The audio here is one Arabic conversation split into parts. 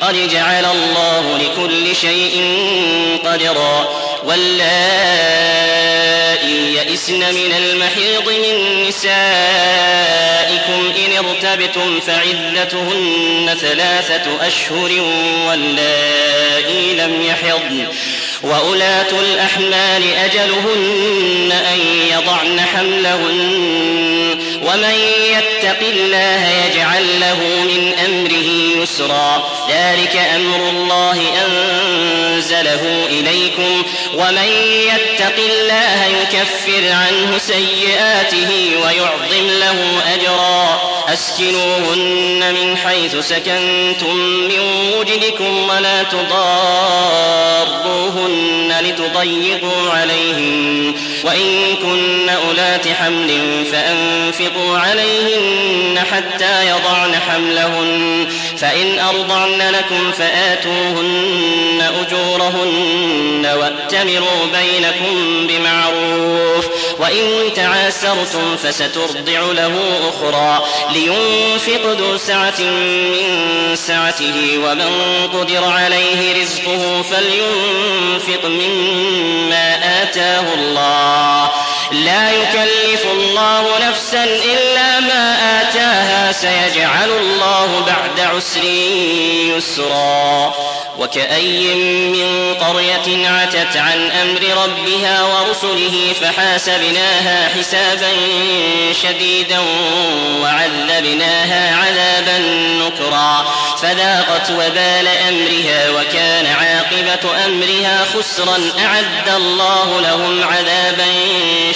قد جعل الله لكل شيء قدرا. واللائي يئسن من المحيض من نسائكم إن ارتبتم فعدتهن ثلاثة أشهر واللائي لم يحضن. وأولاة الأحمال أجلهن أن يضعن حملهن ومن يتق الله يجعل له من أمره يسرا. ذلك أمر الله أنزله إليكم. ومن يتق الله يكفر عنه سيئاته ويعظم له أجرا. أسكنوهن من حيث سكنتم من وجدكم ولا تضاروهن لتضيقوا عليهن. وإن كن أولات حمل فأنفقوا عليهن حتى يضعن حملهن. فإن أرضعن لكم فآتوهن أجورهن وأتمروا بينكم بمعروف. وإن تعاسرتم فسترضع له أخرى. لينفق ذو سعة من سعته ومن قدر عليه رزقه فلينفق مما آتاه الله. لا يكلف الله نفسا إلا ما آتاها سيجعل الله بعد عسر يسرا. وكأي من قرية عتت عن أمر ربها ورسله فحاسبناها حسابا شديدا وعذبناها عذابا نكرا. فذاقت وبال أمرها وكان عاقبة أمرها خسرا. أعد الله لهم عذابا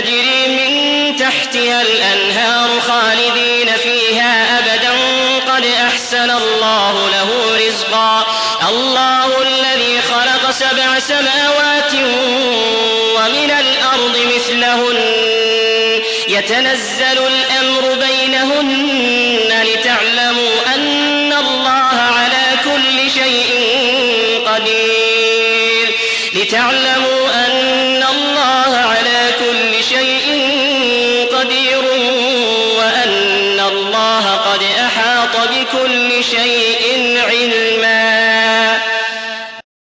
تجري من تحتها الأنهار خالدين فيها أبدا. قد أحسن الله له رزقا. الله الذي خلق سبع سماوات ومن الأرض مثلهن. يتنزل الأمر بينهن لتعلموا أن الله على كل شيء قدير. لتعلموا أن الله بكل شيء